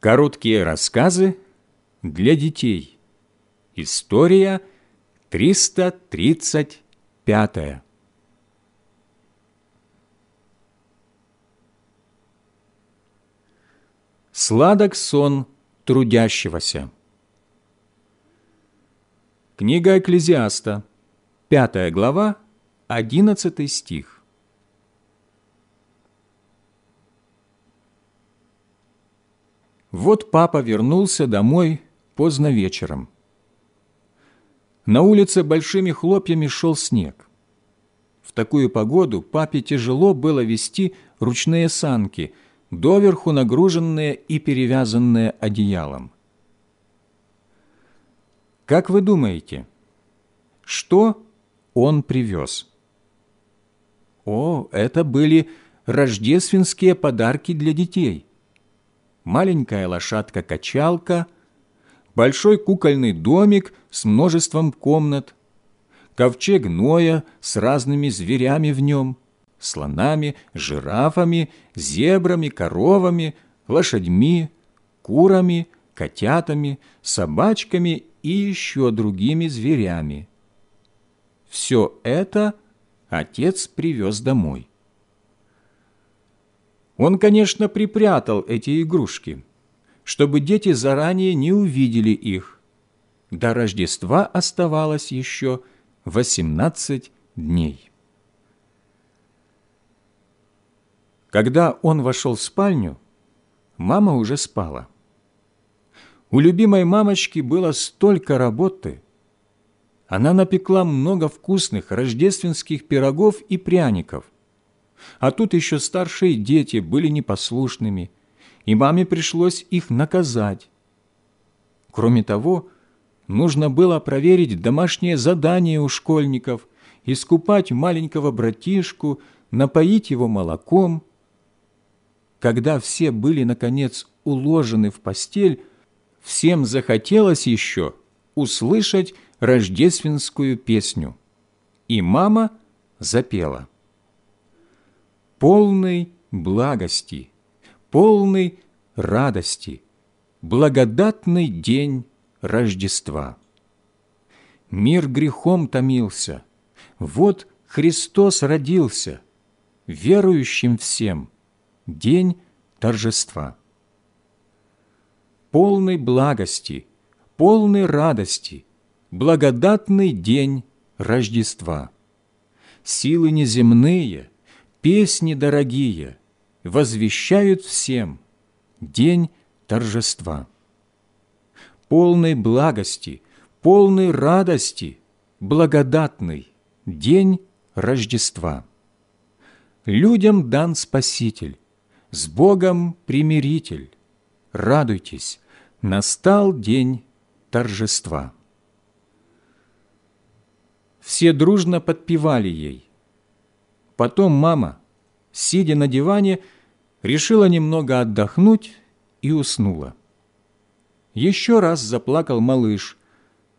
Короткие рассказы для детей. История 335. Сладок сон трудящегося. Книга Экклезиаста, 5 глава, 11 стих. Вот папа вернулся домой поздно вечером. На улице большими хлопьями шел снег. В такую погоду папе тяжело было вести ручные санки, доверху нагруженные и перевязанные одеялом. Как вы думаете, что он привез? О, это были рождественские подарки для детей маленькая лошадка-качалка, большой кукольный домик с множеством комнат, ковчег Ноя с разными зверями в нем, слонами, жирафами, зебрами, коровами, лошадьми, курами, котятами, собачками и еще другими зверями. Все это отец привез домой. Он, конечно, припрятал эти игрушки, чтобы дети заранее не увидели их. До Рождества оставалось еще восемнадцать дней. Когда он вошел в спальню, мама уже спала. У любимой мамочки было столько работы. Она напекла много вкусных рождественских пирогов и пряников – а тут еще старшие дети были непослушными, и маме пришлось их наказать. Кроме того, нужно было проверить домашнее задание у школьников, искупать маленького братишку, напоить его молоком. Когда все были, наконец, уложены в постель, всем захотелось еще услышать рождественскую песню. И мама запела полной благости, полной радости, благодатный день Рождества. Мир грехом томился, вот Христос родился, верующим всем день торжества. Полной благости, полной радости, благодатный день Рождества. Силы неземные – песни дорогие возвещают всем день торжества. Полной благости, полной радости, благодатный день Рождества. Людям дан Спаситель, с Богом примиритель. Радуйтесь, настал день торжества. Все дружно подпевали ей. Потом мама, сидя на диване, решила немного отдохнуть и уснула. Еще раз заплакал малыш.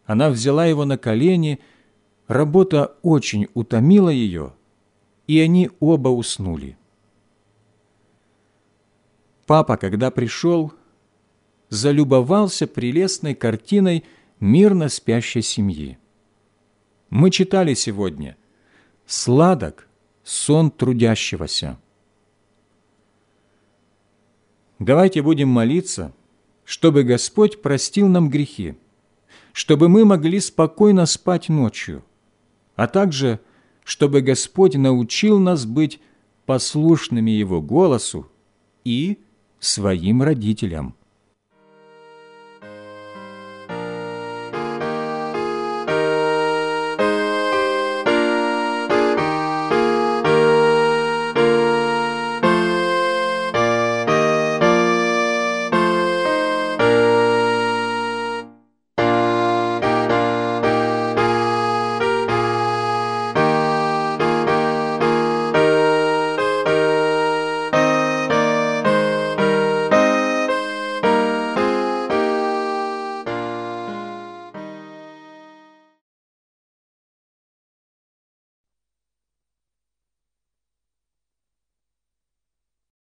Она взяла его на колени, работа очень утомила ее, и они оба уснули. Папа, когда пришел, залюбовался прелестной картиной мирно спящей семьи. Мы читали сегодня «Сладок сон трудящегося. Давайте будем молиться, чтобы Господь простил нам грехи, чтобы мы могли спокойно спать ночью, а также, чтобы Господь научил нас быть послушными Его голосу и своим родителям.